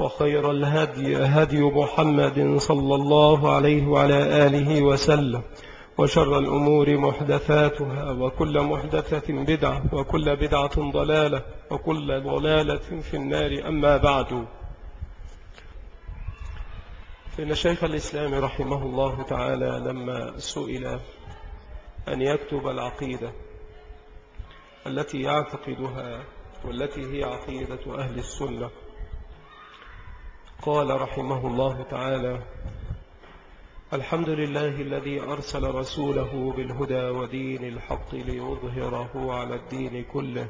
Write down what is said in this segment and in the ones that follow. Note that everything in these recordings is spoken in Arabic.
وخير الهدي هدي محمد صلى الله عليه وعلى آله وسلم. وشر الأمور محدثاتها وكل محدثة بدعة وكل بدعة ضلالة وكل ضلالة في النار. أما بعد فإن شيخ الإسلام رحمه الله تعالى لما سئل أن يكتب العقيدة التي يعتقدها والتي هي عقيدة أهل السنة قال رحمه الله تعالى الحمد لله الذي أرسل رسوله بالهدى ودين الحق ليظهره على الدين كله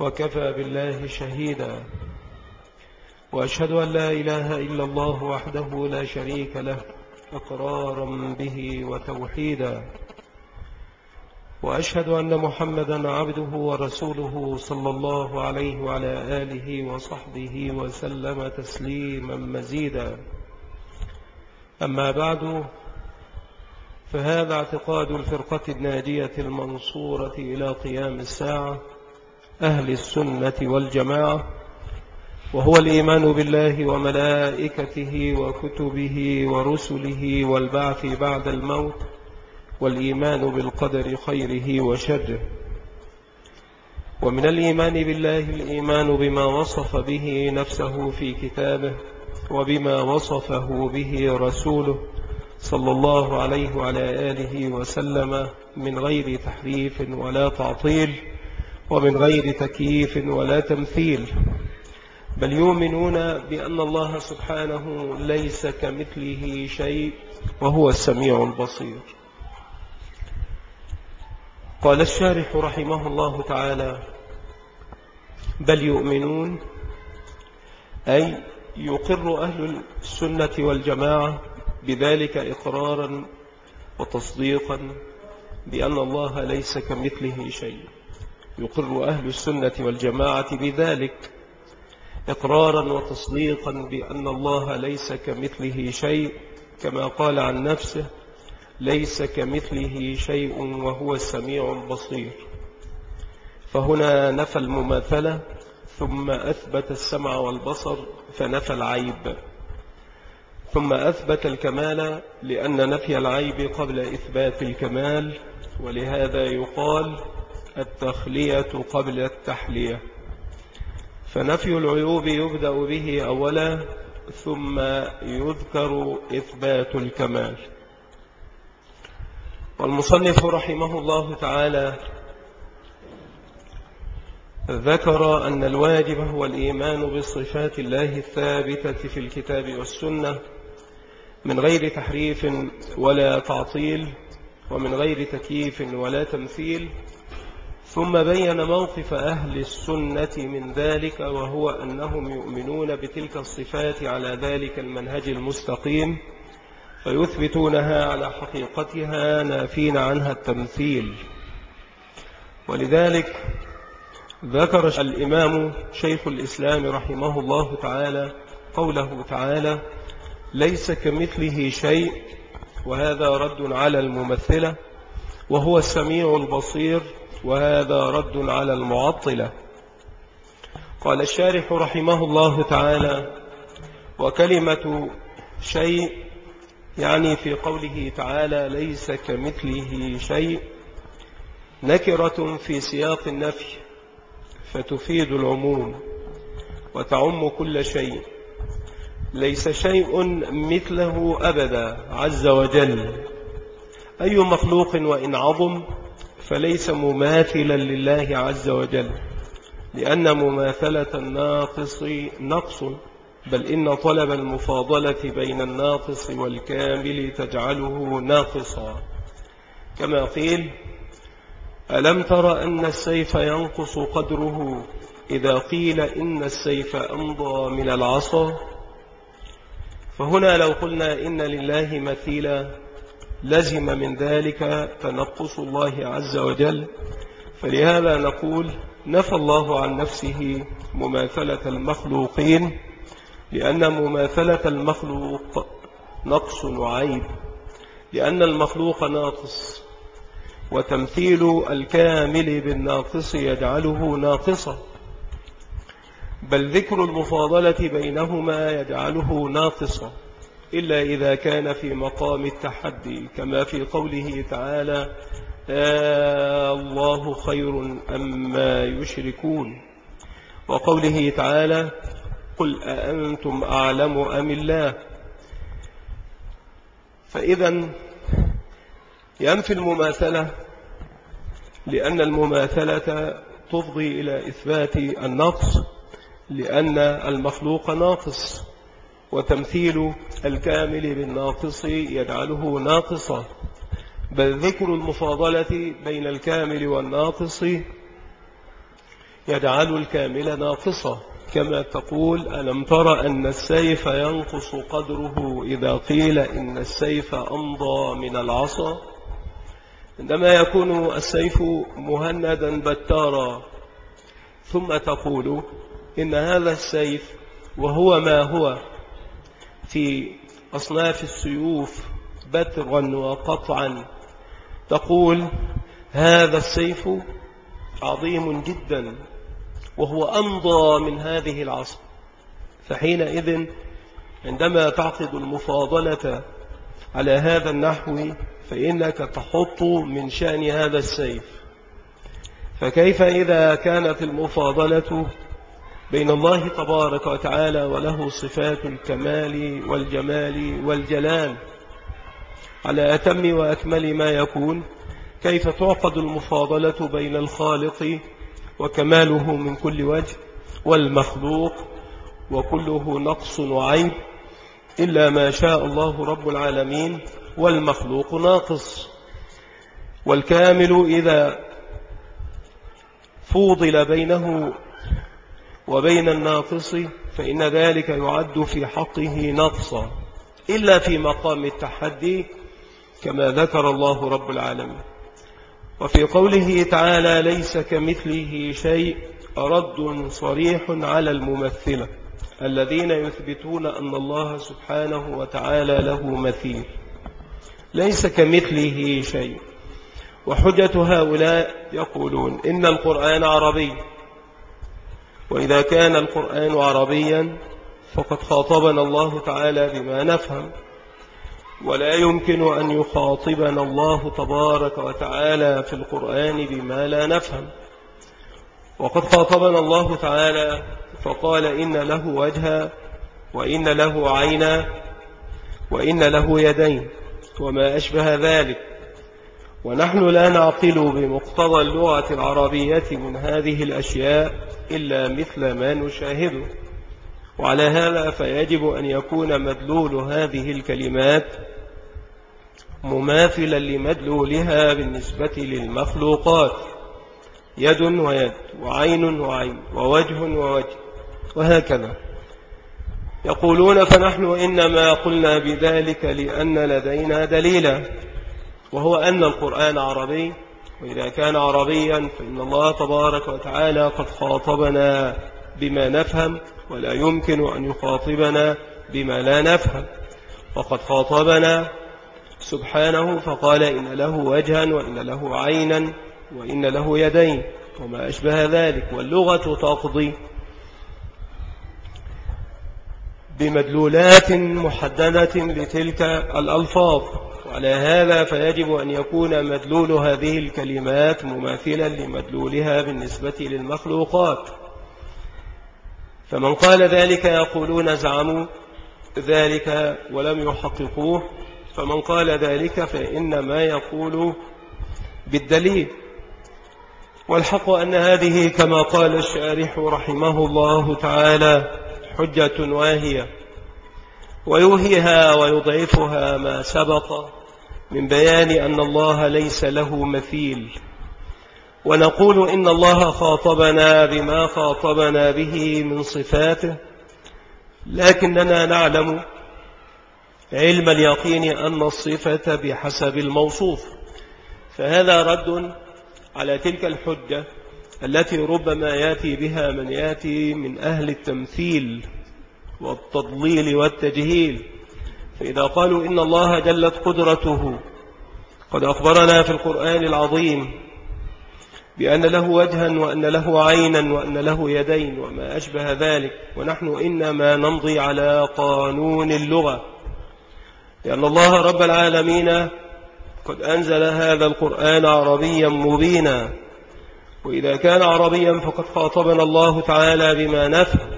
وكفى بالله شهيدا وأشهد أن لا إله إلا الله وحده لا شريك له إقرارا به وتوحيدا. وأشهد أن محمدا عبده ورسوله صلى الله عليه وعلى آله وصحبه وسلم تسليما مزيدا. أما بعد فهذا اعتقاد الفرقة الناجية المنصورة إلى قيام الساعة أهل السنة والجماعة وهو الإيمان بالله وملائكته وكتبه ورسله والبعث بعد الموت والإيمان بالقدر خيره وشره. ومن الإيمان بالله الإيمان بما وصف به نفسه في كتابه وبما وصفه به رسوله صلى الله عليه وعلى آله وسلم من غير تحريف ولا تعطيل ومن غير تكييف ولا تمثيل. بل يؤمنون بأن الله سبحانه ليس كمثله شيء وهو السميع البصير. قال الشارح رحمه الله تعالى بل يؤمنون أي يقر أهل السنة والجماعة بذلك إقرارا وتصديقا بأن الله ليس كمثله شيء. يقر أهل السنة والجماعة بذلك إقرارا وتصديقا بأن الله ليس كمثله شيء كما قال عن نفسه ليس كمثله شيء وهو السميع البصير فهنا نفى المماثلة ثم أثبت السمع والبصر فنفى العيب. ثم أثبت الكمال لأن نفي العيب قبل إثبات الكمال ولهذا يقال التخلية قبل التحلية. فنفي العيوب يبدأ به أولا ثم يذكر إثبات الكمال. والمصنف رحمه الله تعالى ذكر أن الواجب هو الإيمان بصفات الله الثابتة في الكتاب والسنة من غير تحريف ولا تعطيل ومن غير تكييف ولا تمثيل. ثم بين موقف أهل السنة من ذلك وهو أنهم يؤمنون بتلك الصفات على ذلك المنهج المستقيم. فيثبتونها على حقيقتها نافين عنها التمثيل. ولذلك ذكر الإمام شيخ الإسلام رحمه الله تعالى قوله تعالى ليس كمثله شيء وهذا رد على الممثلة وهو السميع البصير وهذا رد على المعطلة. قال الشارح رحمه الله تعالى وكلمة شيء يعني في قوله تعالى ليس كمثله شيء نكرة في سياق النفي فتفيد العموم وتعم كل شيء. ليس شيء مثله أبدا عز وجل. أي مخلوق وإن عظم فليس مماثلا لله عز وجل لأن مماثلة الناقص نقص. بل إن طلب المفاضلة بين الناقص والكامل تجعله ناقصا. كما قيل ألم تر أن السيف ينقص قدره إذا قيل إن السيف أمضى من العصا؟ فهنا لو قلنا إن لله مثيلا لزم من ذلك تنقص الله عز وجل. فلهذا نقول نفى الله عن نفسه مماثلة المخلوقين. لأن مماثلة المخلوق نقص وعيب لأن المخلوق ناقص وتمثيل الكامل بالناقص يجعله ناقصا. بل ذكر المفاضلة بينهما يجعله ناقصا إلا إذا كان في مقام التحدي كما في قوله تعالى الله خير أما يشركون وقوله تعالى قل أأنتم أعلم أم الله؟ فإذا ينفي المماثلة لأن المماثلة تفضي إلى إثبات النقص لأن المخلوق ناقص وتمثيل الكامل بالناقص يجعله ناقصا. بل ذكر المفاضلة بين الكامل والناقص يجعل الكامل ناقصا. كما تقول ألم تر أن السيف ينقص قدره إذا قيل إن السيف أمضى من العصا؟ عندما يكون السيف مهندا بتارا ثم تقول إن هذا السيف وهو ما هو في أصناف السيوف بترا وقطعا تقول هذا السيف عظيم جدا. وهو أمضى من هذه العصر. فحينئذ عندما تعقد المفاضلة على هذا النحو فإنك تحط من شأن هذا السيف. فكيف إذا كانت المفاضلة بين الله تبارك وتعالى وله صفات الكمال والجمال والجلال على أتم وأكمل ما يكون كيف تعقد المفاضلة بين الخالق وكماله من كل وجه والمخلوق وكله نقص وعيب إلا ما شاء الله رب العالمين والمخلوق ناقص. والكامل إذا فوضل بينه وبين الناقص فإن ذلك يعد في حقه نقصا إلا في مقام التحدي كما ذكر الله رب العالمين. وفي قوله تعالى ليس كمثله شيء رد صريح على الممثلة الذين يثبتون أن الله سبحانه وتعالى له مثيل. ليس كمثله شيء. وحجة هؤلاء يقولون إن القرآن عربي. وإذا كان القرآن عربيا فقد خاطبنا الله تعالى بما نفهم. ولا يمكن أن يخاطبنا الله تبارك وتعالى في القرآن بما لا نفهم. وقد خاطبنا الله تعالى فقال إن له وجها وإن له عينا وإن له يدين وما أشبه ذلك. ونحن لا نعقل بمقتضى اللغة العربية من هذه الأشياء إلا مثل ما نشاهده. وعلى هذا فيجب أن يكون مدلول هذه الكلمات مماثلا لمدلولها بالنسبة للمخلوقات يد ويد وعين وعين ووجه ووجه وهكذا. يقولون فنحن إنما قلنا بذلك لأن لدينا دليلا وهو أن القرآن عربي وإذا كان عربيا فإن الله تبارك وتعالى قد خاطبنا بما نفهم ولا يمكن أن يخاطبنا بما لا نفهم. وقد خاطبنا سبحانه فقال إن له وجها وإن له عينا وإن له يدين وما أشبه ذلك. واللغة تقضي بمدلولات محددة لتلك الألفاظ وعلى هذا فيجب أن يكون مدلول هذه الكلمات مماثلا لمدلولها بالنسبة للمخلوقات. فمن قال ذلك يقولون زعموا ذلك ولم يحققوه فمن قال ذلك فإنما يقول بالدليل. والحق أن هذه كما قال الشارح رحمه الله تعالى حجة واهية ويوهيها ويضعفها ما سبق من بيان أن الله ليس له مثيل. ونقول إن الله خاطبنا بما خاطبنا به من صفاته لكننا نعلم علم اليقين أن الصفة بحسب الموصوف فهذا رد على تلك الحجة التي ربما يأتي بها من يأتي من أهل التمثيل والتضليل والتجهيل. فإذا قالوا إن الله جلت قدرته قد أخبرنا في القرآن العظيم بأن له وجها وأن له عينا وأن له يدين وما أشبه ذلك. ونحن إنما نمضي على قانون اللغة. لأن الله رب العالمين قد أنزل هذا القرآن عربيا مبينا. وإذا كان عربيا فقد خاطبنا الله تعالى بما نفهم.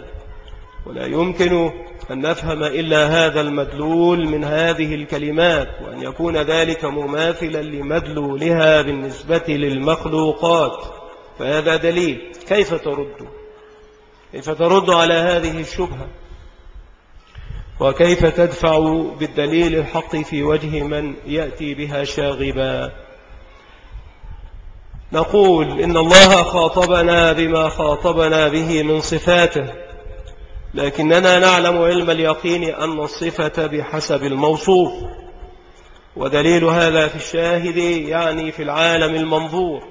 ولا يمكن أن نفهم إلا هذا المدلول من هذه الكلمات وأن يكون ذلك مماثلا لمدلولها بالنسبة للمخلوقات. فهذا دليل. كيف ترد؟ كيف ترد على هذه الشبهة؟ وكيف تدفع بالدليل الحق في وجه من يأتي بها شاغبا؟ نقول إن الله خاطبنا بما خاطبنا به من صفاته. لكننا نعلم علم اليقين أن الصفة بحسب الموصوف ودليل هذا في الشاهد يعني في العالم المنظور.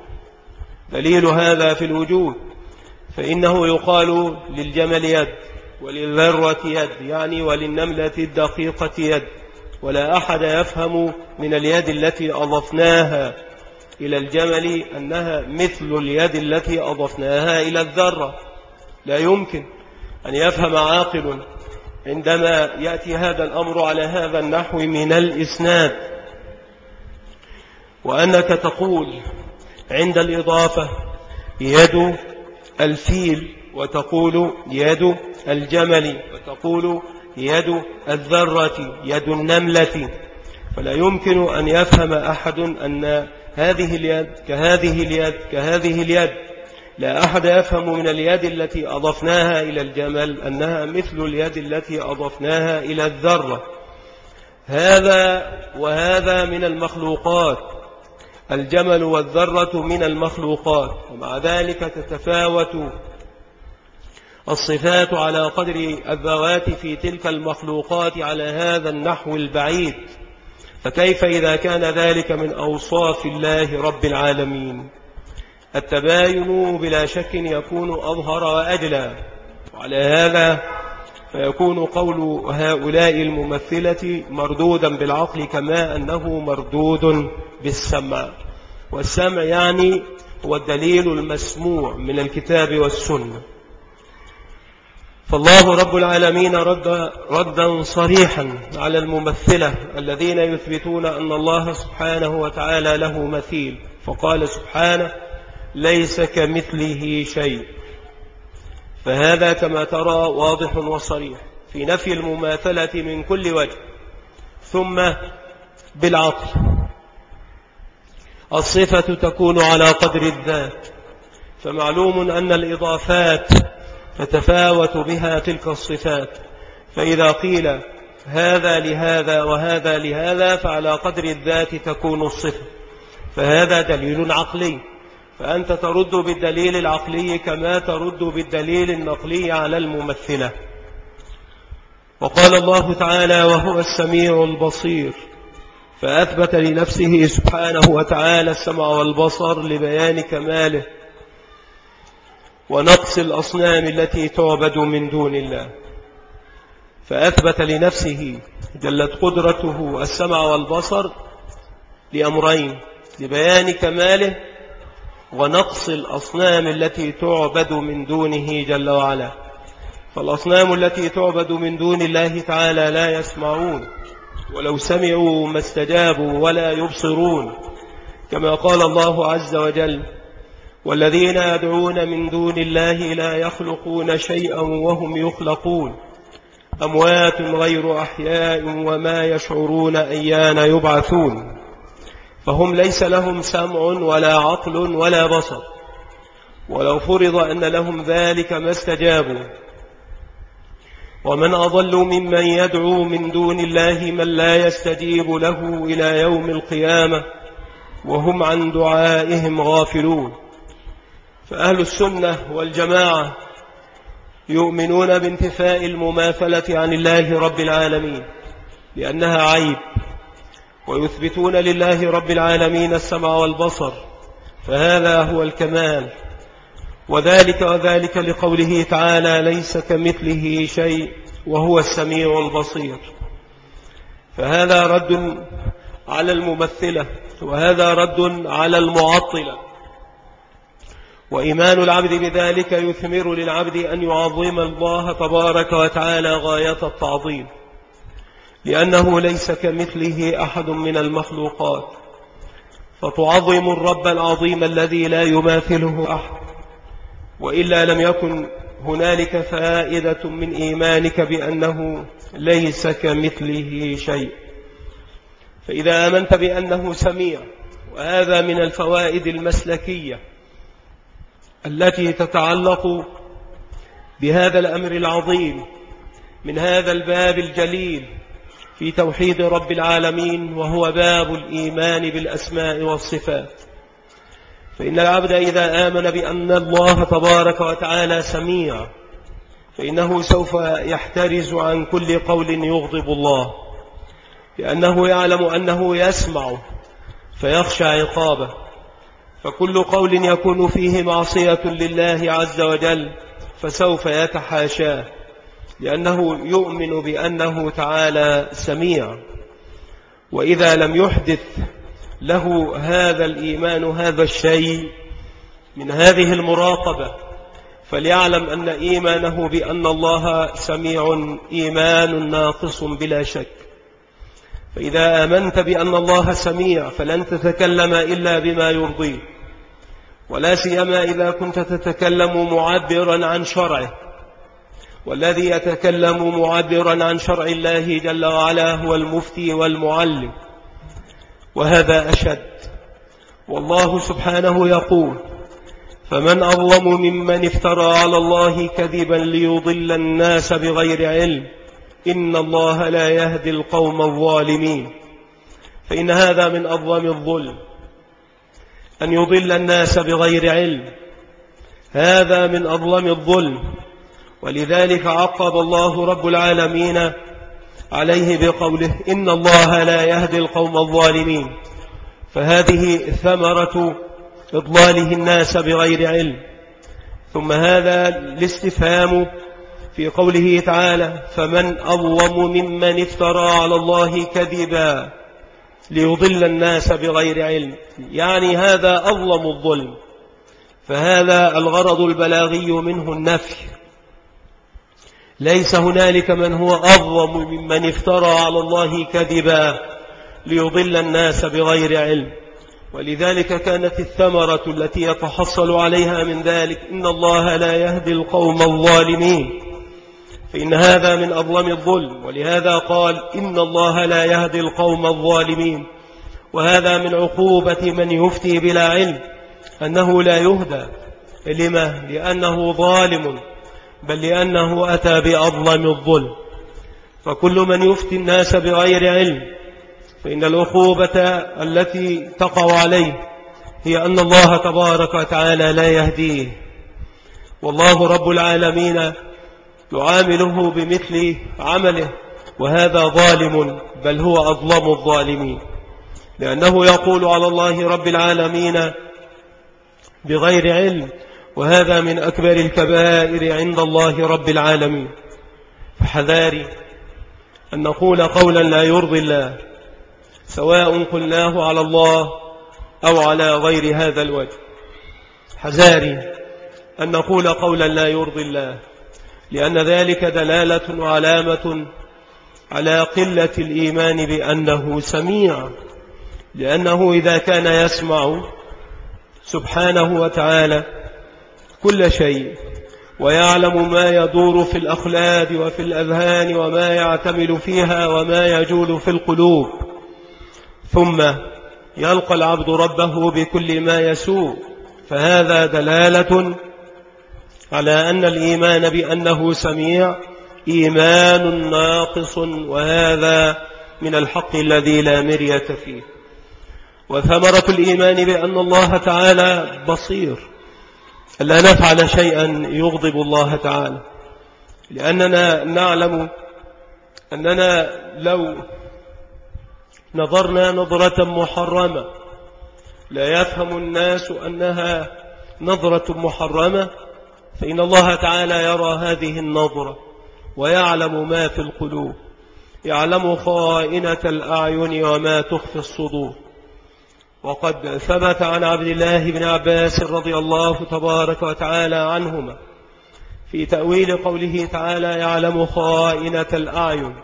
دليل هذا في الوجود فإنه يقال للجمل يد وللذرة يد يعني وللنملة الدقيقة يد ولا أحد يفهم من اليد التي أضفناها إلى الجمل أنها مثل اليد التي أضفناها إلى الذرة. لا يمكن. أن يفهم عاقل عندما يأتي هذا الأمر على هذا النحو من الإسناد وأنك تقول عند الإضافة يد الفيل وتقول يد الجمل وتقول يد الذرة يد النملة فلا يمكن أن يفهم أحد أن هذه اليد كهذه اليد كهذه اليد. لا أحد يفهم من اليد التي أضفناها إلى الجمل أنها مثل اليد التي أضفناها إلى الذرة. هذا وهذا من المخلوقات. الجمل والذرة من المخلوقات. ومع ذلك تتفاوت الصفات على قدر الذوات في تلك المخلوقات على هذا النحو البعيد. فكيف إذا كان ذلك من أوصاف الله رب العالمين؟ التباين بلا شك يكون أظهر وأجلى وعلى هذا فيكون قول هؤلاء الممثلة مردودا بالعقل كما أنه مردود بالسمع. والسمع يعني هو الدليل المسموع من الكتاب والسنة. فالله رب العالمين رد ردا صريحا على الممثلة الذين يثبتون أن الله سبحانه وتعالى له مثيل. فقال سبحانه ليس كمثله شيء. فهذا كما ترى واضح وصريح في نفي المماثلة من كل وجه. ثم بالعقل الصفة تكون على قدر الذات. فمعلوم أن الإضافات تتفاوت بها تلك الصفات. فإذا قيل هذا لهذا وهذا لهذا فعلى قدر الذات تكون الصفة. فهذا دليل عقلي. فأنت ترد بالدليل العقلي كما ترد بالدليل النقلي على الممثلة. وقال الله تعالى وهو السميع البصير فأثبت لنفسه سبحانه وتعالى السمع والبصر لبيان كماله ونقص الأصنام التي تعبد من دون الله. فأثبت لنفسه جلت قدرته السمع والبصر لأمرين لبيان كماله ونقص الأصنام التي تعبد من دونه جل وعلا. فالأصنام التي تعبد من دون الله تعالى لا يسمعون ولو سمعوا ما استجابوا ولا يبصرون. كما قال الله عز وجل والذين يدعون من دون الله لا يخلقون شيئا وهم يخلقون. أموات غير أحياء وما يشعرون أيان يبعثون. فهم ليس لهم سمع ولا عقل ولا بصر. ولو فرض أن لهم ذلك ما استجابوا. ومن أضل ممن يدعو من دون الله من لا يستجيب له إلى يوم القيامة وهم عن دعائهم غافلون. فأهل السنة والجماعة يؤمنون بانتفاء المماثلة عن الله رب العالمين لأنها عيب. ويثبتون لله رب العالمين السمع والبصر فهذا هو الكمال. وذلك وذلك لقوله تعالى ليس كمثله شيء وهو السميع البصير. فهذا رد على الممثلة وهذا رد على المعطلة. وإيمان العبد بذلك يثمر للعبد أن يعظم الله تبارك وتعالى غاية التعظيم. لأنه ليس كمثله أحد من المخلوقات. فتعظم الرب العظيم الذي لا يماثله أحد. وإلا لم يكن هنالك فائدة من إيمانك بأنه ليس كمثله شيء. فإذا آمنت بأنه سميع وهذا من الفوائد المسلكية التي تتعلق بهذا الأمر العظيم من هذا الباب الجليل في توحيد رب العالمين وهو باب الإيمان بالأسماء والصفات. فإن العبد إذا آمن بأن الله تبارك وتعالى سميع فإنه سوف يحترز عن كل قول يغضب الله. لأنه يعلم أنه يسمع فيخشى عقابه. فكل قول يكون فيه معصية لله عز وجل فسوف يتحاشاه. لأنه يؤمن بأنه تعالى سميع. وإذا لم يحدث له هذا الإيمان هذا الشيء من هذه المراقبة فليعلم أن إيمانه بأن الله سميع إيمان ناقص بلا شك. فإذا آمنت بأن الله سميع فلن تتكلم إلا بما يرضيه ولا سيما إذا كنت تتكلم معبرا عن شرعه. والذي يتكلم معبرا عن شرع الله جل وعلا هو المفتي والمعلم. وهذا أشد. والله سبحانه يقول فمن أظلم ممن افترى على الله كذبا ليضل الناس بغير علم إن الله لا يهدي القوم الظالمين. فإن هذا من أظلم الظلم أن يضل الناس بغير علم. هذا من أظلم الظلم. ولذلك عقب الله رب العالمين عليه بقوله إن الله لا يهدي القوم الظالمين. فهذه ثمرة إضلاله الناس بغير علم. ثم هذا الاستفهام في قوله تعالى فمن أظلم ممن افترى على الله كذبا ليضل الناس بغير علم. يعني هذا أظلم الظلم. فهذا الغرض البلاغي منه النفي. ليس هنالك من هو أظلم ممن افترى على الله كذبا ليضل الناس بغير علم. ولذلك كانت الثمرة التي يتحصل عليها من ذلك إن الله لا يهدي القوم الظالمين. فإن هذا من أظلم الظلم ولهذا قال إن الله لا يهدي القوم الظالمين. وهذا من عقوبة من يفتي بلا علم أنه لا يهدى. لما؟ لأنه ظالم. بل لأنه أتى بأظلم الظلم. فكل من يفتي الناس بغير علم فإن العقوبة التي تقع عليه هي أن الله تبارك وتعالى لا يهديه. والله رب العالمين يعامله بمثل عمله وهذا ظالم بل هو أظلم الظالمين. لأنه يقول على الله رب العالمين بغير علم وهذا من أكبر الكبائر عند الله رب العالمين. فحذاري أن نقول قولا لا يرضي الله سواء قلناه على الله أو على غير هذا الوجه. حذاري أن نقول قولا لا يرضي الله لأن ذلك دلالة وعلامة على قلة الإيمان بأنه سميع. لأنه إذا كان يسمع سبحانه وتعالى كل شيء ويعلم ما يدور في الأخلاد وفي الأذهان وما يعتمل فيها وما يجول في القلوب. ثم يلقى العبد ربه بكل ما يسوء. فهذا دلالة على أن الإيمان بأنه سميع إيمان ناقص وهذا من الحق الذي لا مرية فيه. وثمرة الإيمان بأن الله تعالى بصير. ألا نفعل شيئا يغضب الله تعالى. لأننا نعلم أننا لو نظرنا نظرة محرمة لا يفهم الناس أنها نظرة محرمة فإن الله تعالى يرى هذه النظرة ويعلم ما في القلوب يعلم خائنة الأعين وما تخفي الصدور. وقد ثبت عن عبد الله بن عباس رضي الله تبارك وتعالى عنهما في تأويل قوله تعالى يعلم خائنة الأعين.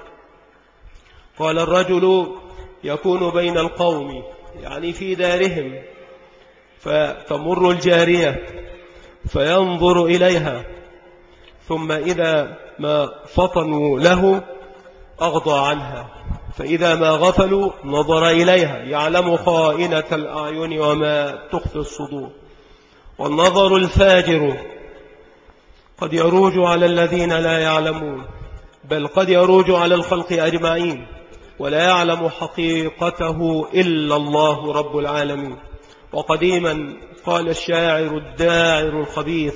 قال الرجل يكون بين القوم يعني في دارهم فتمر الجارية فينظر إليها ثم إذا ما فطنوا له أغضى عنها. فإذا ما غفلوا نظر إليها يعلم خائنة الأعين وما تخفي الصدور. والنظر الفاجر قد يروج على الذين لا يعلمون بل قد يروج على الخلق أجمعين ولا يعلم حقيقته إلا الله رب العالمين. وقديما قال الشاعر الداعر الخبيث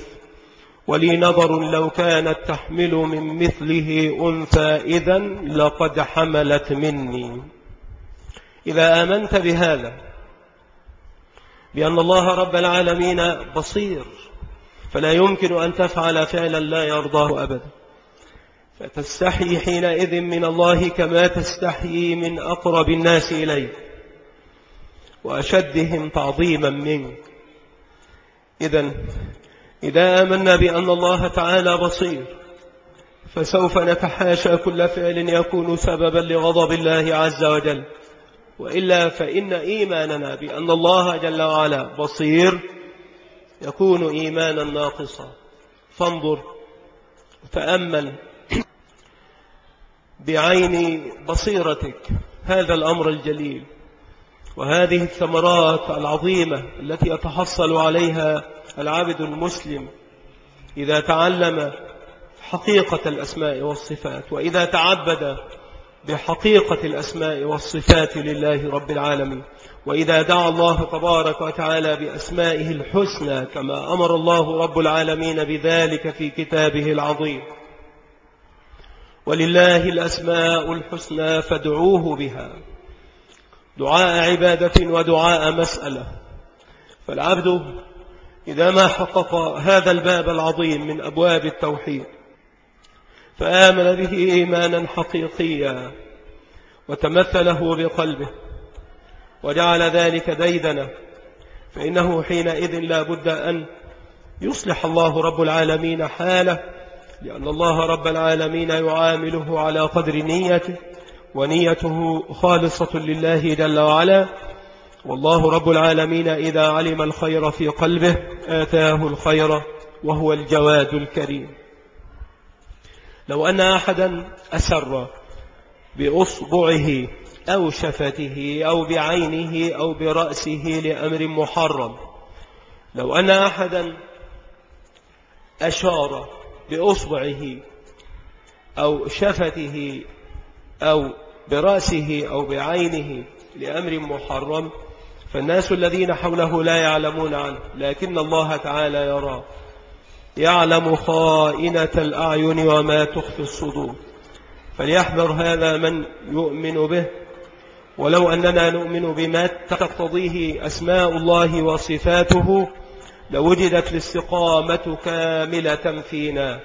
ولي نظر لو كانت تحمل من مثله أنثى إذا لقد حملت مني. إذا آمنت بهذا بأن الله رب العالمين بصير فلا يمكن أن تفعل فعلا لا يرضاه أبدا. فتستحي حينئذ من الله كما تستحيي من أقرب الناس إليك وأشدهم تعظيما منك. إذا إذا آمنا بأن الله تعالى بصير فسوف نتحاشى كل فعل يكون سببا لغضب الله عز وجل. وإلا فإن إيماننا بأن الله جل وعلا بصير يكون إيمانا ناقصا. فانظر وتأمل بعين بصيرتك. هذا الأمر الجليل. وهذه الثمرات العظيمة التي يتحصل عليها العابد المسلم إذا تعلم حقيقة الأسماء والصفات وإذا تعبد بحقيقة الأسماء والصفات لله رب العالمين. وإذا دعا الله تبارك وتعالى بأسمائه الحسنى كما أمر الله رب العالمين بذلك في كتابه العظيم. ولله الأسماء الحسنى فادعوه بها. دعاء عبادة ودعاء مسألة. فالعبد إذا ما حقق هذا الباب العظيم من أبواب التوحيد فآمن به إيمانا حقيقيا وتمثله بقلبه وجعل ذلك ديدنا فإنه حينئذ لا بد أن يصلح الله رب العالمين حاله لأن الله رب العالمين يعامله على قدر نيته ونيته خالصة لله جل وعلا. والله رب العالمين إذا علم الخير في قلبه آتاه الخير وهو الجواد الكريم. لو أن أحدا أسر بأصبعه أو شفته أو بعينه أو برأسه لأمر محرم. لو أن أحدا أشار بأصبعه أو شفته أو برأسه أو بعينه لأمر محرم فالناس الذين حوله لا يعلمون عنه لكن الله تعالى يرى. يعلم خائنة الأعين وما تخفي الصدور. فليحذر هذا من يؤمن به. ولو أننا نؤمن بما تقتضيه أسماء الله وصفاته لوجدت الاستقامة كاملة فينا.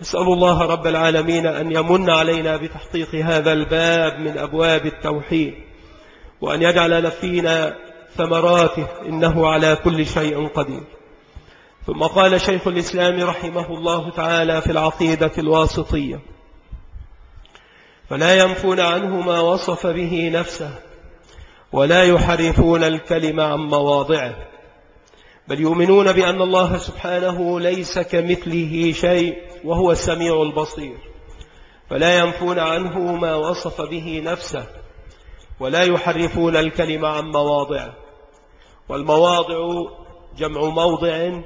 نسأل الله رب العالمين أن يمن علينا بتحقيق هذا الباب من أبواب التوحيد وأن يجعل فينا ثمراته إنه على كل شيء قدير. ثم قال شيخ الإسلام رحمه الله تعالى في العقيدة الواسطية فلا ينفون عنه ما وصف به نفسه ولا يحرفون الكلمة عن مواضعه بل يؤمنون بأن الله سبحانه ليس كمثله شيء وهو السميع البصير. فلا ينفون عنه ما وصف به نفسه ولا يحرفون الكلمة عن مواضعه. والمواضع جمع موضع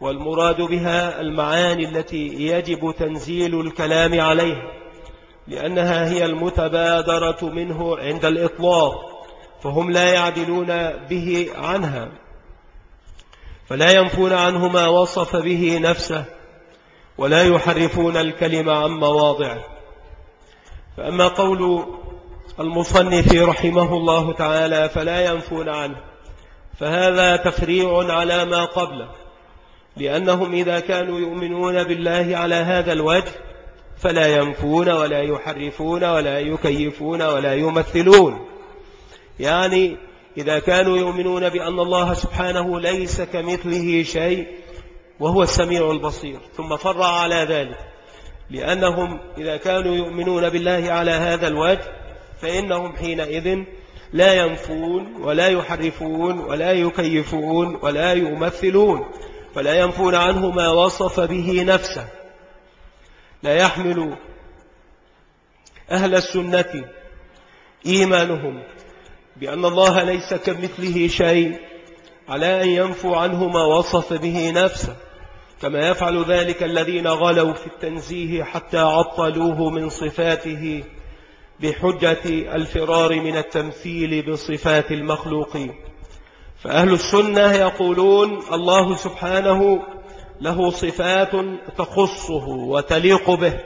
والمراد بها المعاني التي يجب تنزيل الكلام عليها لأنها هي المتبادرة منه عند الإطلاق فهم لا يعدلون به عنها. فلا ينفون عنه ما وصف به نفسه ولا يحرفون الكلمة عن مواضعه. فأما قول المصنف رحمه الله تعالى فلا ينفون عنه فهذا تفريع على ما قبله لأنهم إذا كانوا يؤمنون بالله على هذا الوجه فلا ينفون ولا يحرفون ولا يكيفون ولا يمثلون. يعني إذا كانوا يؤمنون بأن الله سبحانه ليس كمثله شيء وهو السميع البصير ثم فرع على ذلك. لأنهم إذا كانوا يؤمنون بالله على هذا الوجه فإنهم حينئذ لا ينفون ولا يحرفون ولا يكيفون ولا يمثلون فلا ينفون عنه ما وصف به نفسه. لا يحمل أهل السنة إيمانهم بأن الله ليس كمثله شيء على أن ينفوا عنه ما وصف به نفسه. كما يفعل ذلك الذين غلوا في التنزيه حتى عطلوه من صفاته بحجة الفرار من التمثيل بصفات المخلوقين فأهل السنة يقولون الله سبحانه له صفات تخصه وتليق به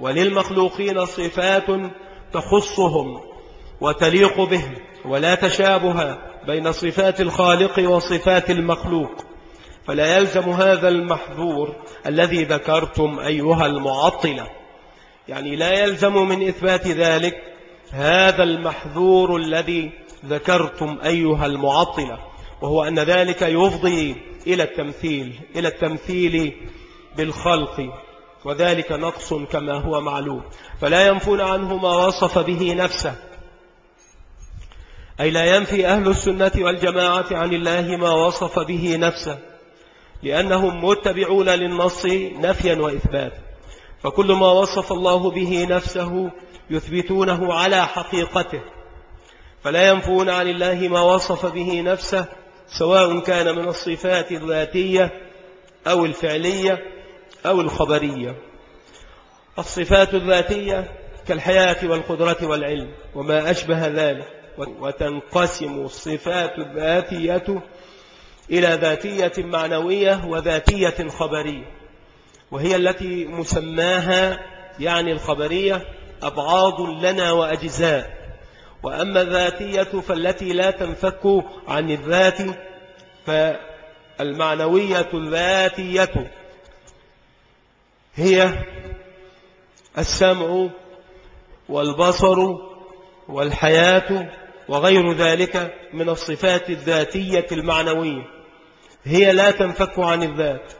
وللمخلوقين صفات تخصهم وتليق بهم ولا تشابه بين صفات الخالق وصفات المخلوق. فلا يلزم هذا المحظور الذي ذكرتم أيها المعطلة. يعني لا يلزم من إثبات ذلك هذا المحظور الذي ذكرتم أيها المعطلة. وهو أن ذلك يفضي إلى التمثيل إلى التمثيل بالخلق. وذلك نقص كما هو معلوم. فلا ينفون عنه ما وصف به نفسه. أي لا ينفي أهل السنة والجماعة عن الله ما وصف به نفسه. لأنهم متبعون للنص نفيا وإثباتا فكل ما وصف الله به نفسه يثبتونه على حقيقته. فلا ينفون عن الله ما وصف به نفسه سواء كان من الصفات الذاتية أو الفعلية أو الخبرية. الصفات الذاتية كالحياة والقدرة والعلم وما أشبه ذلك. وتنقسم الصفات الذاتية إلى ذاتية معنوية وذاتية خبرية وهي التي مسماها يعني الخبرية أبعاض لنا وأجزاء. وأما الذاتية فالتي لا تنفك عن الذات فالمعنوية الذاتية هي السمع والبصر والحياة وغير ذلك من الصفات الذاتية المعنوية. هي لا تنفك عن الذات.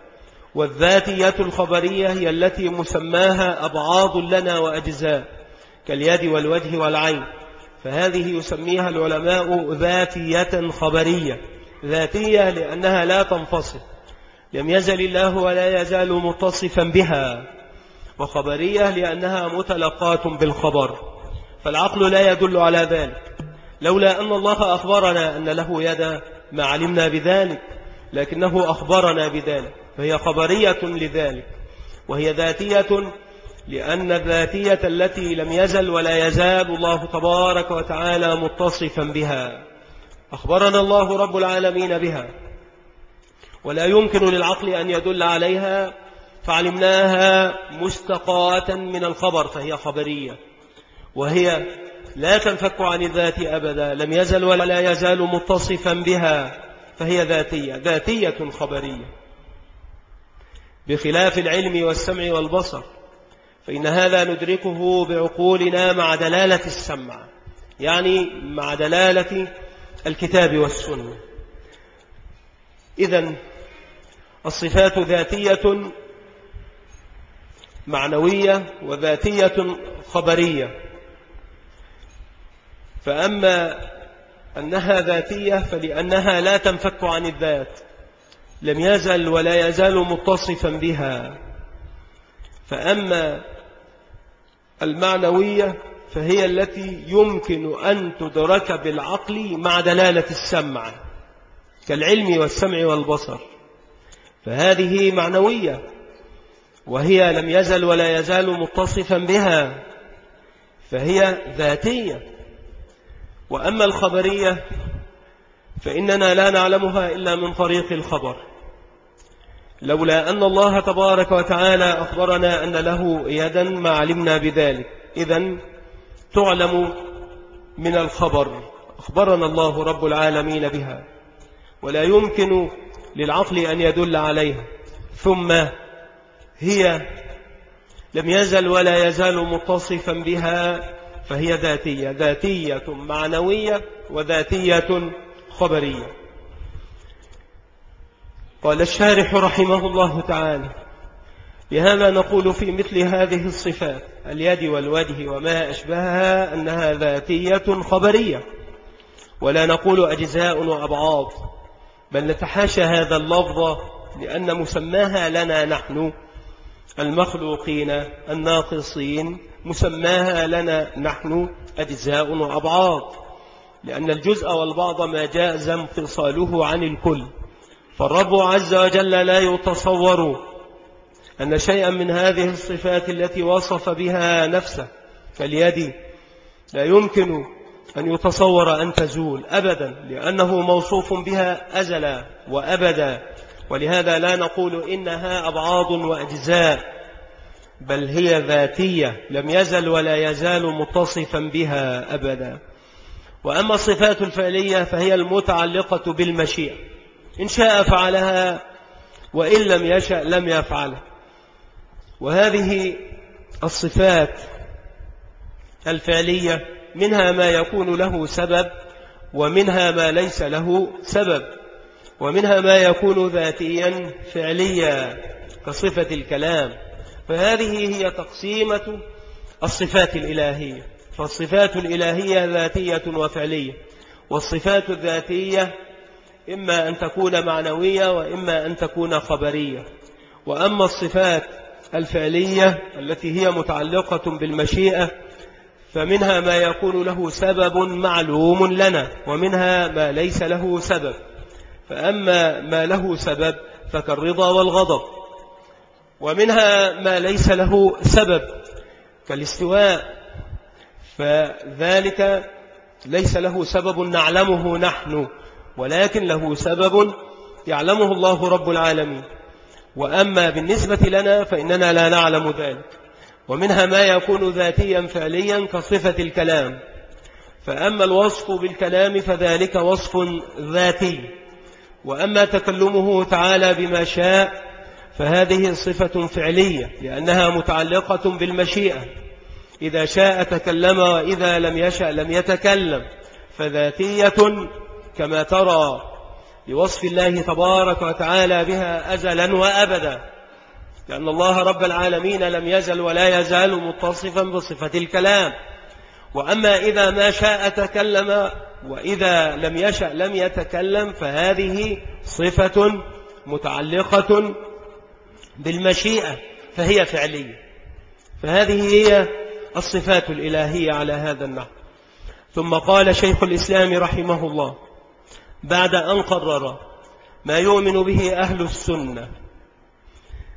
والذاتية الخبرية هي التي مسماها أبعاض لنا وأجزاء كاليد والوجه والعين. فهذه يسميها العلماء ذاتية خبرية. ذاتية لأنها لا تنفصل. لم يزل الله ولا يزال متصفا بها. وخبرية لأنها متلقاة بالخبر. فالعقل لا يدل على ذلك. لولا أن الله أخبرنا أن له يدا ما علمنا بذلك. لكنه أخبرنا بذلك فهي خبرية لذلك وهي ذاتية لأن الذاتية التي لم يزل ولا يزال الله تبارك وتعالى متصفا بها. أخبرنا الله رب العالمين بها. ولا يمكن للعقل أن يدل عليها فعلمناها مستقاة من الخبر فهي خبرية. وهي لا تنفك عن الذات أبدا لم يزل ولا يزال متصفا بها. فهي ذاتية ذاتية خبرية. بخلاف العلم والسمع والبصر فإن هذا ندركه بعقولنا مع دلالة السمع يعني مع دلالة الكتاب والسنة. إذن الصفات ذاتية معنوية وذاتية خبرية. فأما أنها ذاتية فلأنها لا تنفك عن الذات. لم يزل ولا يزال متصفا بها. فأما المعنوية فهي التي يمكن أن تدرك بالعقل مع دلالة السمع كالعلم والسمع والبصر. فهذه معنوية وهي لم يزل ولا يزال متصفا بها. فهي ذاتية. وأما الخبرية فإننا لا نعلمها إلا من طريق الخبر. لولا أن الله تبارك وتعالى أخبرنا أن له يدا ما علمنا بذلك. إذا تعلم من الخبر. أخبرنا الله رب العالمين بها. ولا يمكن للعقل أن يدل عليها. ثم هي لم يزل ولا يزال متصفا بها فهي ذاتية ذاتية معنوية وذاتية خبرية. قال الشارح رحمه الله تعالى لهذا نقول في مثل هذه الصفات اليد والوجه وما أشبهها أنها ذاتية خبرية. ولا نقول أجزاء وأبعاض بل نتحاشى هذا اللفظ لأن مسماها لنا نحن المخلوقين الناقصين مسماها لنا نحن أجزاء وأبعاض لأن الجزء والبعض ما جاز انفصاله عن الكل. فالرب عز وجل لا يتصور أن شيئا من هذه الصفات التي وصف بها نفسه كاليد. لا يمكن أن يتصور أن تزول أبدا لأنه موصوف بها أزلا وأبدا. ولهذا لا نقول إنها أبعاض وأجزاء بل هي ذاتية لم يزل ولا يزال متصفا بها أبدا. وأما الصفات الفعلية فهي المتعلقة بالمشيئة. إن شاء فعلها وإن لم يشأ لم يفعلها وهذه الصفات الفعلية منها ما يكون له سبب ومنها ما ليس له سبب. ومنها ما يكون ذاتيا فعليا كصفة الكلام. فهذه هي تقسيمة الصفات الإلهية. فالصفات الإلهية ذاتية وفعلية. والصفات الذاتية إما أن تكون معنوية وإما أن تكون خبرية. وأما الصفات الفعلية التي هي متعلقة بالمشيئة فمنها ما يكون له سبب معلوم لنا ومنها ما ليس له سبب. فأما ما له سبب فكالرضا والغضب ومنها ما ليس له سبب كالاستواء فذلك ليس له سبب نعلمه نحن ولكن له سبب يعلمه الله رب العالمين. وأما بالنسبة لنا فإننا لا نعلم ذلك ومنها ما يكون ذاتيا فعليا كصفة الكلام. فأما الوصف بالكلام فذلك وصف ذاتي. وأما تكلمه تعالى بما شاء فهذه صفة فعلية لأنها متعلقة بالمشيئة. إذا شاء تكلم وإذا لم يشأ لم يتكلم فذاتية كما ترى لوصف الله تبارك وتعالى بها أزلا وأبدا. لأن الله رب العالمين لم يزل ولا يزال متصفا بصفة الكلام. وأما إذا ما شاء تكلم وإذا لم يشأ لم يتكلم فهذه صفة متعلقة بالمشيئة فهي فعلية. فهذه هي الصفات الإلهية على هذا النحو. ثم قال شيخ الإسلام رحمه الله بعد أن قرر ما يؤمن به أهل السنة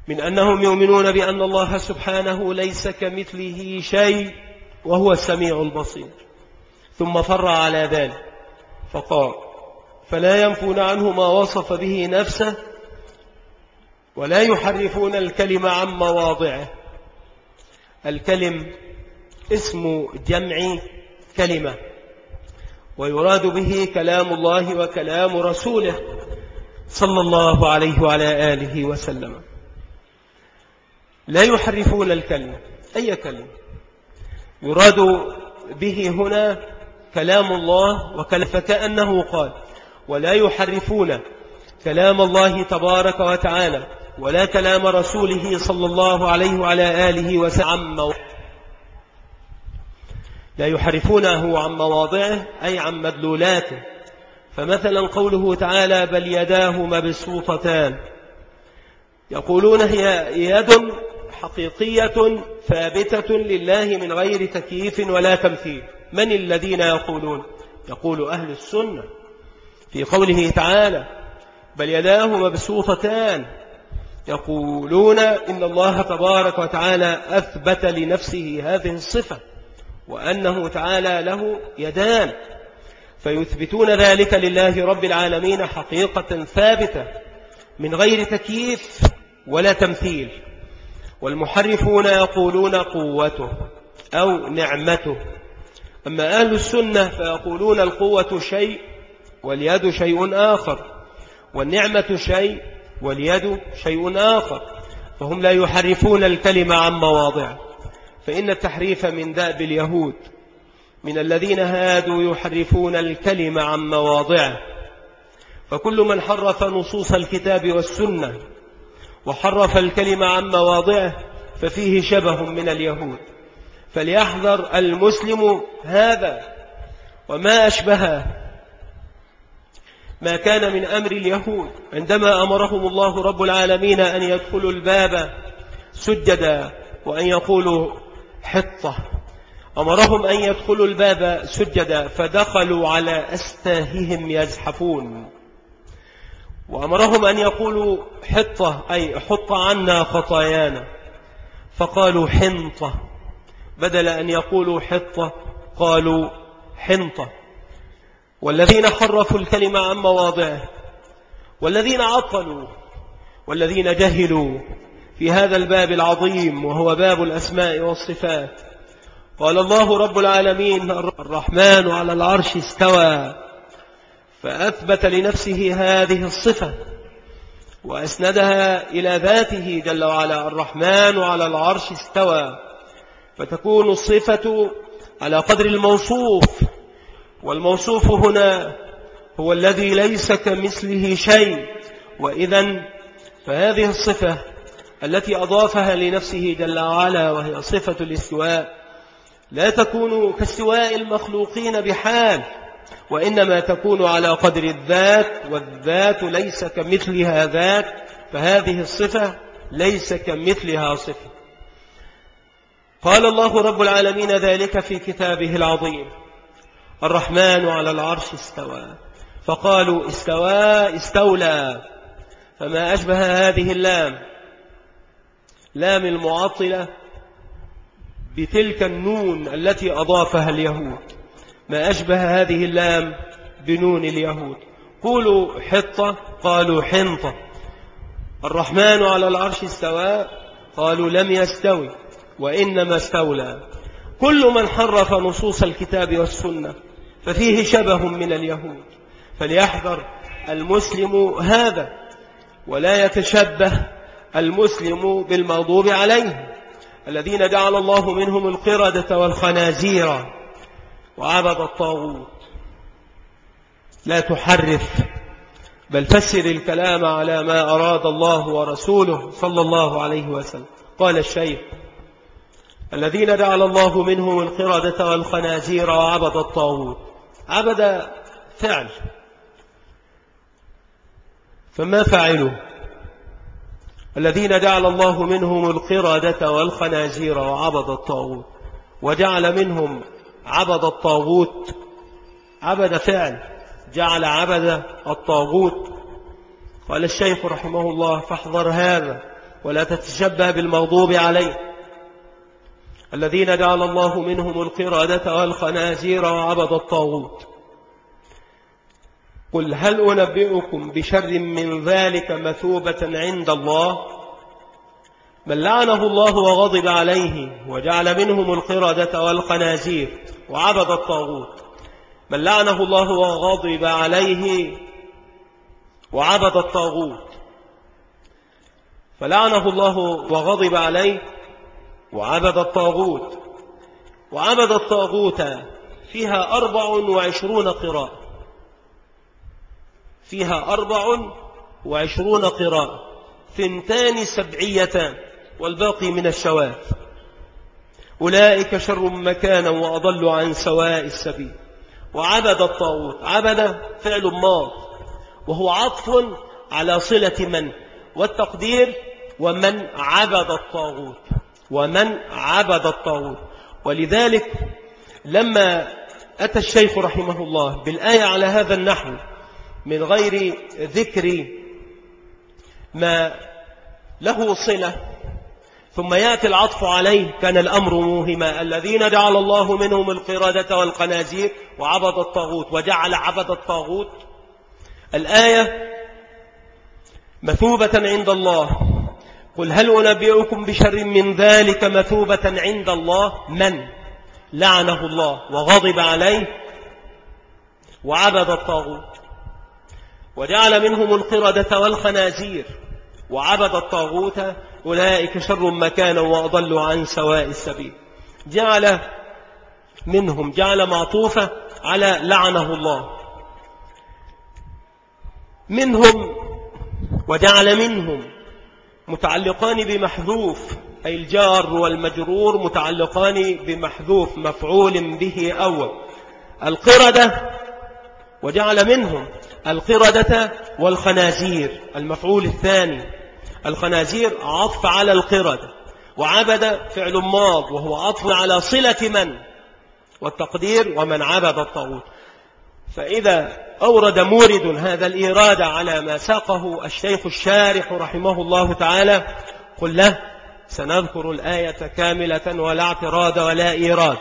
من أنهم يؤمنون بأن الله سبحانه ليس كمثله شيء وهو السميع البصير. ثم فر على ذلك. فقال فلا ينفون عنه ما وصف به نفسه ولا يحرفون الكلمة عن مواضعه. الكلم اسم جمع كلمة ويراد به كلام الله وكلام رسوله صلى الله عليه وعلى آله وسلم. لا يحرفون الكلمة أي كلمة؟ يراد به هنا كلام الله وكلام فكأنه قال. ولا يحرفون كلام الله تبارك وتعالى ولا كلام رسوله صلى الله عليه وعلى آله وسلم لا يحرفونه عن مواضعه أي عن مدلولاته. فمثلا قوله تعالى بل يداه مبسوطتان يقولون هي يد حقيقية ثابتة لله من غير تكييف ولا تمثيل. من الذين يقولون؟ يقول أهل السنة. في قوله تعالى بل يداه مبسوطتان يقولون إن الله تبارك وتعالى أثبت لنفسه هذه الصفة وأنه تعالى له يدان. فيثبتون ذلك لله رب العالمين حقيقة ثابتة من غير تكييف ولا تمثيل. والمحرفون يقولون قوته أو نعمته أما أهل السنة فيقولون القوة شيء واليد شيء آخر والنعمة شيء واليد شيء آخر فهم لا يحرفون الكلمة عن مواضعه فإن التحريف من دأب اليهود من الذين هادوا يحرفون الكلمة عن مواضعه فكل من حرف نصوص الكتاب والسنة وحرف الكلمة عن مواضعه ففيه شبه من اليهود فليحذر المسلم هذا. وما أشبه ما كان من أمر اليهود عندما أمرهم الله رب العالمين أن يدخلوا الباب سجدا وأن يقولوا حطة. أمرهم أن يدخلوا الباب سجدا فدخلوا على أستاههم يزحفون. وأمرهم أن يقولوا حطة أي حط عنا خطايانا. فقالوا حنطة. بدل أن يقولوا حطة قالوا حنطة. والذين حرفوا الكلمة عن مواضعه والذين عطلوا والذين جهلوا في هذا الباب العظيم وهو باب الأسماء والصفات. قال الله رب العالمين الرحمن على العرش استوى فأثبت لنفسه هذه الصفة وأسندها إلى ذاته جل وعلا الرحمن على العرش استوى. فتكون الصفة على قدر الموصوف والموصوف هنا هو الذي ليس كمثله شيء. وإذا فهذه الصفة التي أضافها لنفسه جل وعلا وهي صفة الاستواء لا تكون كاستواء المخلوقين بحال وإنما تكون على قدر الذات والذات ليس كمثلها ذات فهذه الصفة ليس كمثلها صفة. قال الله رب العالمين ذلك في كتابه العظيم. الرحمن على العرش استوى. فقالوا استوى استولى. فما أشبه هذه اللام. لام المعطلة بتلك النون التي أضافها اليهود. ما أشبه هذه اللام بنون اليهود. قولوا حطة قالوا حنطة. الرحمن على العرش استوى قالوا لم يستوي. وإنما استولى. كل من حرف نصوص الكتاب والسنة ففيه شبه من اليهود. فليحذر المسلم هذا ولا يتشبه المسلم بالمغضوب عليه. الذين جعل الله منهم القردة والخنازير وعبد الطاغوت. لا تحرف بل فسر الكلام على ما أراد الله ورسوله صلى الله عليه وسلم. قال الشيخ الذين جعل الله منهم القردة والخنازير وعبد الطاغوت. عبد فعل. فما فعلوا؟ الذين جعل الله منهم القردة والخنازير وعبد الطاغوت. وجعل منهم عبد الطاغوت. عبد فعل. جعل عبد الطاغوت. قال الشيخ رحمه الله فاحذر هذا ولا تتشبه بالمغضوب عليه. الذين جعل الله منهم القردة والخنازير وعبد الطاغوت. قل هل أنبئكم بشر من ذلك مثوبة عند الله؟ من لعنه الله وغضب عليه وجعل منهم القردة والخنازير وعبد الطاغوت. من لعنه الله وغضب عليه وعبد الطاغوت. فلعنه الله وغضب عليه وعبد الطاغوت. وعبد الطاغوت فيها أربع وعشرون قراءة فيها أربع وعشرون قراءة ثنتان سبعيتان والباقي من الشواذ. أولئك شر مكانا وأضل عن سواء السبيل. وعبد الطاغوت عبد فعل ماض. وهو عطف على صلة من؟ والتقدير ومن عبد الطاغوت. ومن عبد الطاغوت. ولذلك لما أتى الشيخ رحمه الله بالآية على هذا النحو من غير ذكر ما له صلة ثم يأتي العطف عليه كان الأمر موهما. الذين جعل الله منهم القردة والقنازير وعبد الطاغوت وجعل عبد الطاغوت الآية مثوبة عند الله. قل هل أنبئكم بشر من ذلك مثوبة عند الله؟ من؟ لعنه الله وغضب عليه وعبد الطاغوت. وجعل منهم القردة والخنازير وعبد الطاغوت. أولئك شر مكانا وأضلوا عن سواء السبيل. جعل منهم جعل معطوفة على لعنه الله. منهم وجعل منهم متعلقان بمحذوف أي الجار والمجرور متعلقان بمحذوف مفعول به أول القردة وجعل منهم القردة والخنازير المفعول الثاني. الخنازير عطف على القردة وعبد فعل ماض وهو عطف على صلة من؟ والتقدير ومن عبد الطاغوت. فإذا أورد مورد هذا الإيراد على ما ساقه الشيخ الشارح رحمه الله تعالى قل له سنذكر الآية كاملة ولا اعتراض ولا إيراد.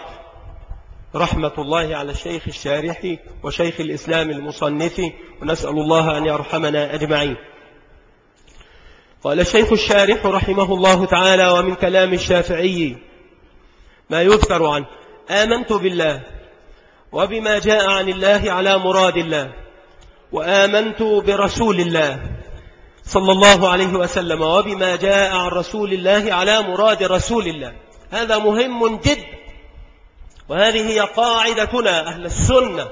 رحمة الله على الشيخ الشارح وشيخ الإسلام المصنف ونسأل الله أن يرحمنا أجمعين. قال الشيخ الشارح رحمه الله تعالى ومن كلام الشافعي ما يذكر عنه آمنت بالله وبما جاء عن الله على مراد الله وآمنت برسول الله صلى الله عليه وسلم وبما جاء عن رسول الله على مراد رسول الله. هذا مهم جدا وهذه هي قاعدتنا أهل السنة.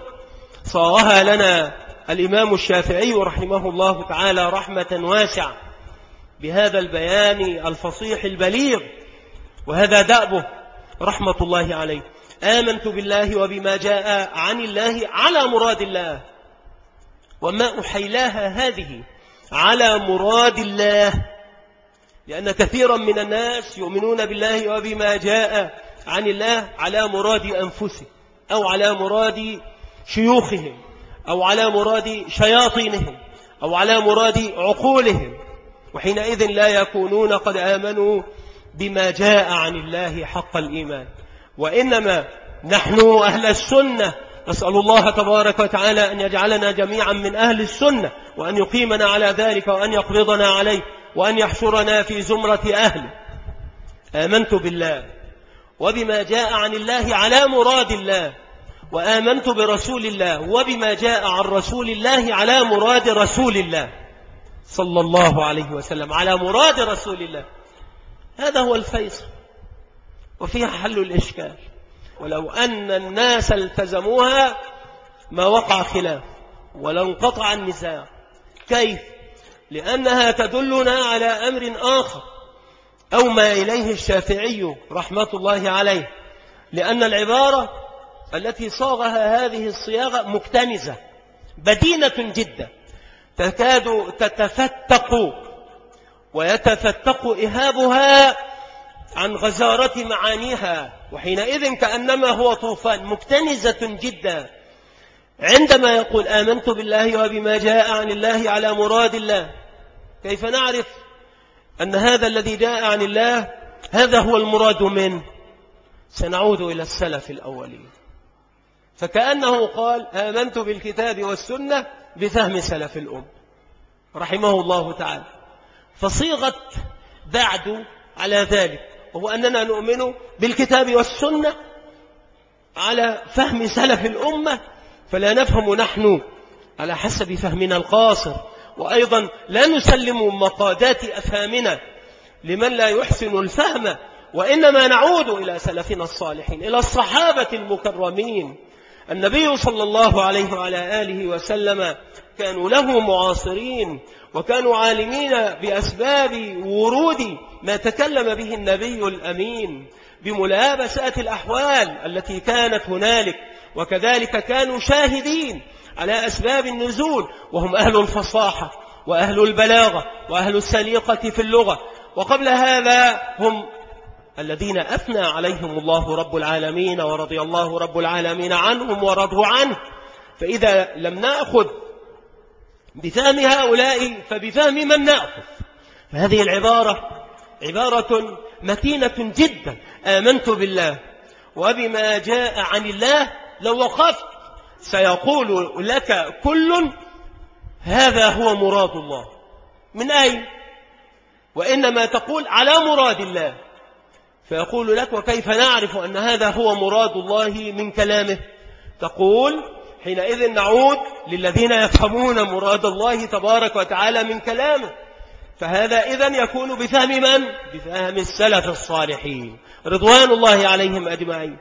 صاغها لنا الإمام الشافعي رحمه الله تعالى رحمة واسعة بهذا البيان الفصيح البليغ وهذا دأبه رحمة الله عليه. آمنت بالله وبما جاء عن الله على مراد الله. وما أحيلاها هذه على مراد الله. لأن كثيرا من الناس يؤمنون بالله وبما جاء عن الله على مراد أنفسهم أو على مراد شيوخهم أو على مراد شياطينهم أو على مراد عقولهم. وحينئذ لا يكونون قد آمنوا بما جاء عن الله حق الإيمان. وإنما نحن أهل السنة. نسأل الله تبارك وتعالى أن يجعلنا جميعا من أهل السنة وأن يقيمنا على ذلك وأن يقبضنا عليه وأن يحشرنا في زمرة أهل آمنت بالله وبما جاء عن الله على مراد الله وآمنت برسول الله وبما جاء عن رسول الله على مراد رسول الله صلى الله عليه وسلم على مراد رسول الله. هذا هو الفيصل. وفيها حل الإشكال. ولو أن الناس التزموها ما وقع خلاف ولا انقطع النزاع. كيف؟ لأنها تدلنا على أمر آخر. أو ما إليه الشافعي رحمة الله عليه لأن العبارة التي صاغها هذه الصياغة مكتنزة بدينة جدا. تكاد تتفتق ويتفتق إهابها عن غزارة معانيها وحينئذ كأنما هو طوفان مكتنزة جدا. عندما يقول آمنت بالله وبما جاء عن الله على مراد الله كيف نعرف أن هذا الذي جاء عن الله هذا هو المراد منه؟ سنعود إلى السلف الأولين. فكأنه قال آمنت بالكتاب والسنة بفهم سلف الأم. رحمه الله تعالى. فصيغت بعد على ذلك. وهو أننا نؤمن بالكتاب والسنة على فهم سلف الأمة فلا نفهم نحن على حسب فهمنا القاصر. وأيضا لا نسلم مقادات أفهامنا لمن لا يحسن الفهم وإنما نعود إلى سلفنا الصالحين إلى الصحابة المكرمين. النبي صلى الله عليه وعلى آله وسلم كانوا له معاصرين وكانوا عالمين بأسباب ورود ما تكلم به النبي الأمين بملابسة الأحوال التي كانت هنالك وكذلك كانوا شاهدين على أسباب النزول وهم أهل الفصاحة وأهل البلاغة وأهل السليقة في اللغة. وقبل هذا هم الذين أثنى عليهم الله رب العالمين ورضي الله رب العالمين عنهم ورضوا عنه. فإذا لم نأخذ بفهم هؤلاء فبفهم من نأخذ. فهذه العبارة عبارة متينة جدا. آمنت بالله وبما جاء عن الله لو وقفت سيقول لك كل هذا هو مراد الله. من أين؟ وإنما تقول على مراد الله. فيقول لك وكيف نعرف أن هذا هو مراد الله من كلامه؟ تقول حينئذ نعود للذين يفهمون مراد الله تبارك وتعالى من كلامه. فهذا إذن يكون بفهم من؟ بفهم السلف الصالحين. رضوان الله عليهم أجمعين.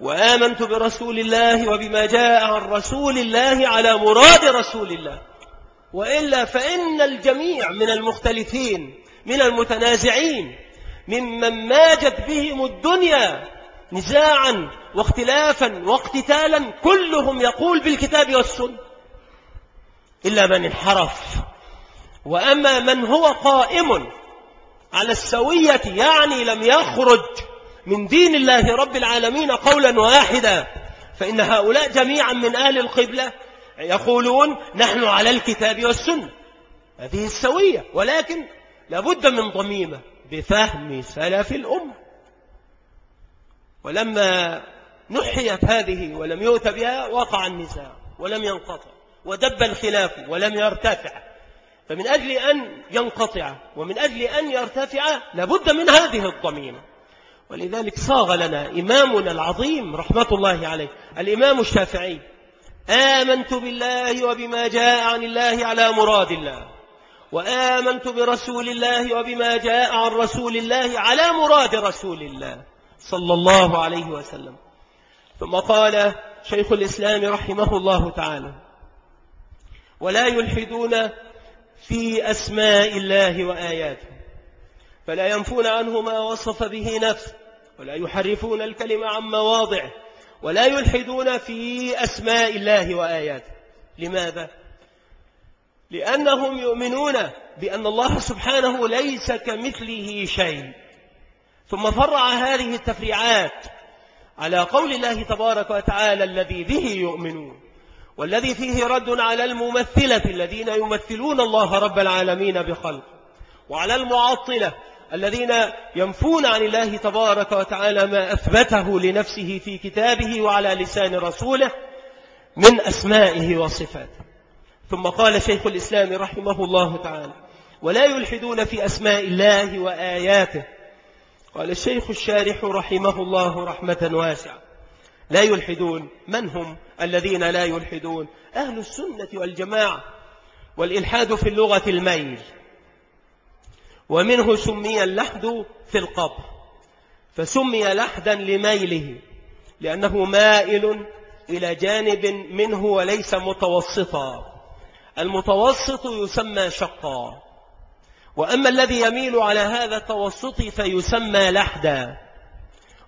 وآمنت برسول الله وبما جاء عن رسول الله على مراد رسول الله. وإلا فإن الجميع من المختلفين من المتنازعين ممن ماجت بهم الدنيا نزاعا واختلافا واقتتالا كلهم يقول بالكتاب والسنة. إلا من انحرف. وأما من هو قائم على السوية يعني لم يخرج من دين الله رب العالمين قولا واحدا فإن هؤلاء جميعا من أهل القبلة يقولون نحن على الكتاب والسنة. هذه السوية ولكن لابد من ضميمة بفهم سلف الأمة. ولما نحيت هذه ولم يؤت بها وقع النزاع ولم ينقطع ودب الخلاف ولم يرتفع. فمن أجل أن ينقطع ومن أجل أن يرتفع لابد من هذه الضميمة ولذلك صاغ لنا إمامنا العظيم رحمة الله عليه الإمام الشافعي آمنت بالله وبما جاء عن الله على مراد الله وآمنت برسول الله وبما جاء عن رسول الله على مراد رسول الله. صلى الله عليه وسلم. ثم قال شيخ الإسلام رحمه الله تعالى ولا يلحدون في أسماء الله وآياته فلا ينفون عنه ما وصف به نفسه ولا يحرفون الكلمة عن مواضعه ولا يلحدون في أسماء الله وآياته. لماذا؟ لأنهم يؤمنون بأن الله سبحانه ليس كمثله شيء. ثم فرع هذه التفريعات على قول الله تبارك وتعالى الذي به يؤمنون والذي فيه رد على الممثلة الذين يمثلون الله رب العالمين بخلق وعلى المعطلة الذين ينفون عن الله تبارك وتعالى ما أثبته لنفسه في كتابه وعلى لسان رسوله من أسمائه وصفاته. ثم قال شيخ الإسلام رحمه الله تعالى ولا يلحدون في أسماء الله وآياته قال الشيخ الشارح رحمه الله رحمة واسعة. لا يلحدون. من هم الذين لا يلحدون؟ أهل السنة والجماعة والإلحاد في اللغة الميل. ومنه سمي اللحد في القبر فسمي لحدا لميله لأنه مائل إلى جانب منه وليس متوسطا. المتوسط يسمى شقا. وأما الذي يميل على هذا التوسط فيسمى لحدا.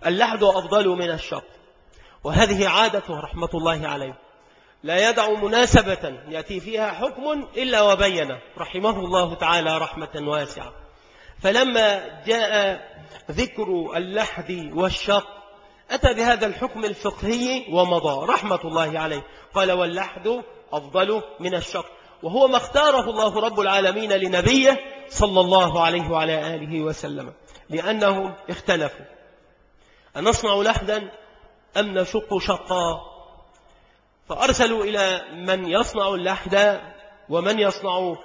اللحد أفضل من الشق وهذه عادته رحمة الله عليه. لا يدع مناسبة يأتي فيها حكم إلا وبين رحمه الله تعالى رحمة واسعة. فلما جاء ذكر اللحد والشق أتى بهذا الحكم الفقهي ومضى. رحمة الله عليه. قال واللحد أفضل من الشق وهو ما اختاره الله رب العالمين لنبيه صلى الله عليه وعلى آله وسلم لأنهم اختلفوا. أنصنع لحدا أم نشق شقا؟ فأرسلوا إلى من يصنع اللحد ومن يصنع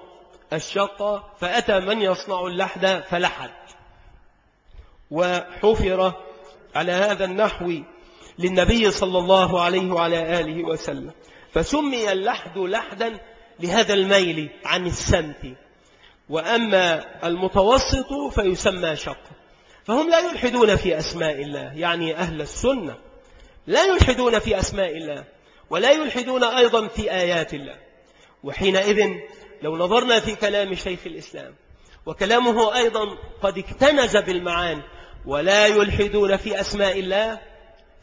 الشق فأتى من يصنع اللحد فلحد. وحفر على هذا النحو للنبي صلى الله عليه وعلى آله وسلم. فسمي اللحد لحدا لهذا الميل عن السمت. وأما المتوسط فيسمى شق. فهم لا يلحدون في أسماء الله يعني أهل السنة. لا يلحدون في أسماء الله ولا يلحدون أيضا في آيات الله. وحينئذ لو نظرنا في كلام شيخ الإسلام وكلامه أيضا قد اكتنز بالمعاني ولا يلحدون في أسماء الله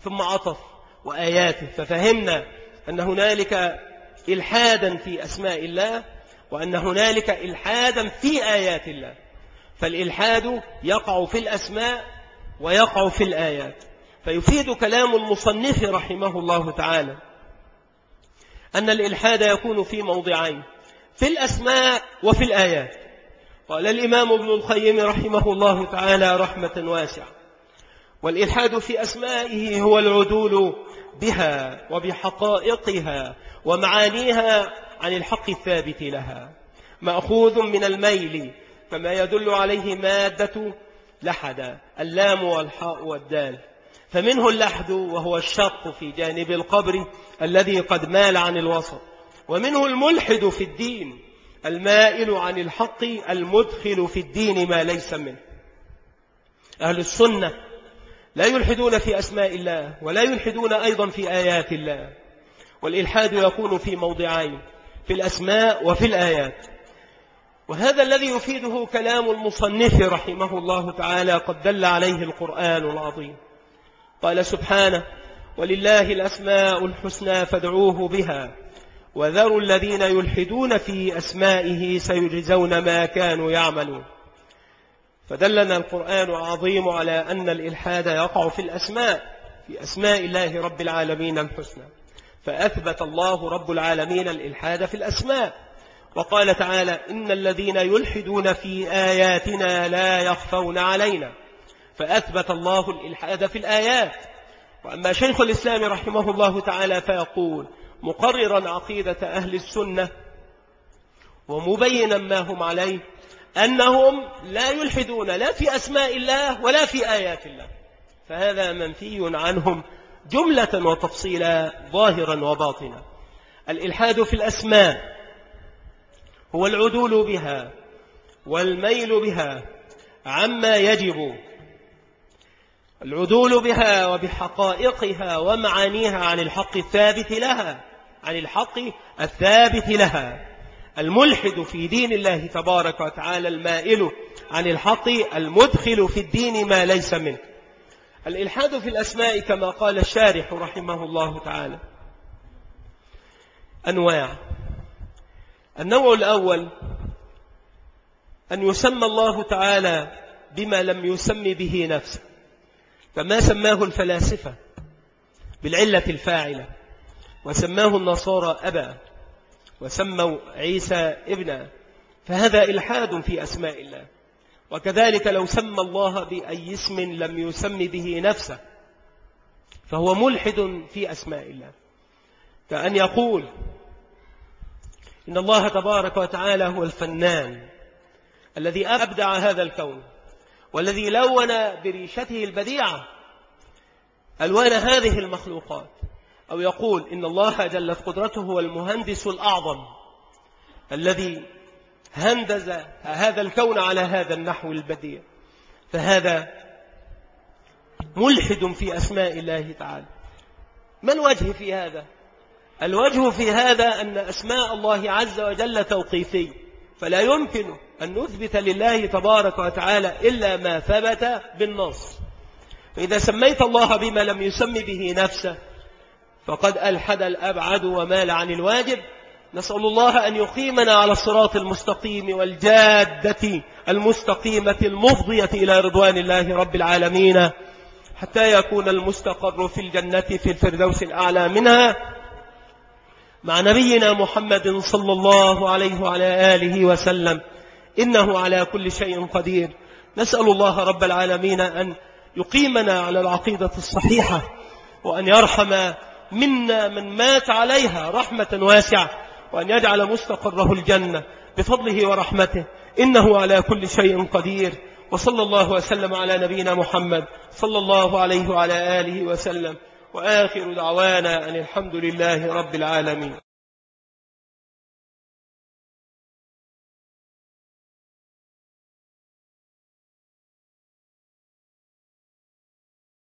ثم عطف وآياته. ففهمنا أن هنالك إلحادا في أسماء الله وأن هنالك إلحادا في آيات الله. فالإلحاد يقع في الأسماء ويقع في الآيات. فيفيد كلام المصنف رحمه الله تعالى أن الإلحاد يكون في موضعين في الأسماء وفي الآيات. قال الإمام ابن القيم رحمه الله تعالى رحمة واسعة والإلحاد في أسمائه هو العدول بها وبحقائقها ومعانيها عن الحق الثابت لها. مأخوذ من الميل كما يدل عليه مادة لحد اللام والحاء والدال. فمنه اللحد وهو الشق في جانب القبر الذي قد مال عن الوسط ومنه الملحد في الدين المائل عن الحق المدخل في الدين ما ليس منه. أهل السنة لا يلحدون في أسماء الله ولا يلحدون أيضا في آيات الله. والإلحاد يكون في موضعين في الأسماء وفي الآيات. وهذا الذي يفيده كلام المصنف رحمه الله تعالى قد دل عليه القرآن العظيم. قال سبحانه ولله الأسماء الحسنى فادعوه بها وذروا الذين يلحدون في أسمائه سيجزون ما كانوا يعملون. فدلنا القرآن العظيم على أن الإلحاد يقع في الأسماء في أسماء الله رب العالمين الحسنى. فأثبت الله رب العالمين الإلحاد في الأسماء. وقال تعالى إن الذين يلحدون في آياتنا لا يخفون علينا. فأثبت الله الإلحاد في الآيات. وأما شيخ الإسلام رحمه الله تعالى فيقول مقررا عقيدة أهل السنة ومبينا ما هم عليه أنهم لا يلحدون لا في أسماء الله ولا في آيات الله. فهذا منفي عنهم جملة وتفصيلا ظاهرا وباطنا. الإلحاد في الأسماء هو العدول بها والميل بها عما يجب. العدول بها وبحقائقها ومعانيها عن الحق الثابت لها عن الحق الثابت لها. الملحد في دين الله تبارك وتعالى المائل عن الحق المدخل في الدين ما ليس منه. الإلحاد في الأسماء كما قال الشارح رحمه الله تعالى. أنواع. النوع الأول أن يسمى الله تعالى بما لم يسم به نفسه. فما سماه الفلاسفة؟ بالعلة الفاعلة. وسماه النصارى أبا. وسموا عيسى ابنا. فهذا إلحاد في أسماء الله. وكذلك لو سمى الله بأي اسم لم يسم به نفسه فهو ملحد في أسماء الله. كأن يقول إن الله تبارك وتعالى هو الفنان الذي أبدع هذا الكون والذي لون بريشته البديعة ألوان هذه المخلوقات أو يقول إن الله جلت قدرته هو المهندس الأعظم الذي هندز هذا الكون على هذا النحو البديع. فهذا ملحد في أسماء الله تعالى. ما الوجه في هذا؟ الوجه في هذا أن أسماء الله عز وجل توقيفي. فلا يمكن أن نثبت لله تبارك وتعالى إلا ما ثبت بالنص. فإذا سميت الله بما لم يسم به نفسه فقد ألحد الأبعد ومال عن الواجب. نسأل الله أن يقيمنا على الصراط المستقيم والجادة المستقيمة المفضية إلى رضوان الله رب العالمين حتى يكون المستقر في الجنة في الفردوس الأعلى منها. مع نبينا محمد صلى الله عليه وعلى آله وسلم إنه على كل شيء قدير. نسأل الله رب العالمين أن يقيمنا على العقيدة الصحيحة وأن يرحم منا من مات عليها رحمة واسعة. وأن يجعل مستقره الجنة بفضله ورحمته. إنه على كل شيء قدير. وصلى الله وسلم على نبينا محمد صلى الله عليه وعلى آله وسلم. وآخر دعوانا أن الحمد لله رب العالمين.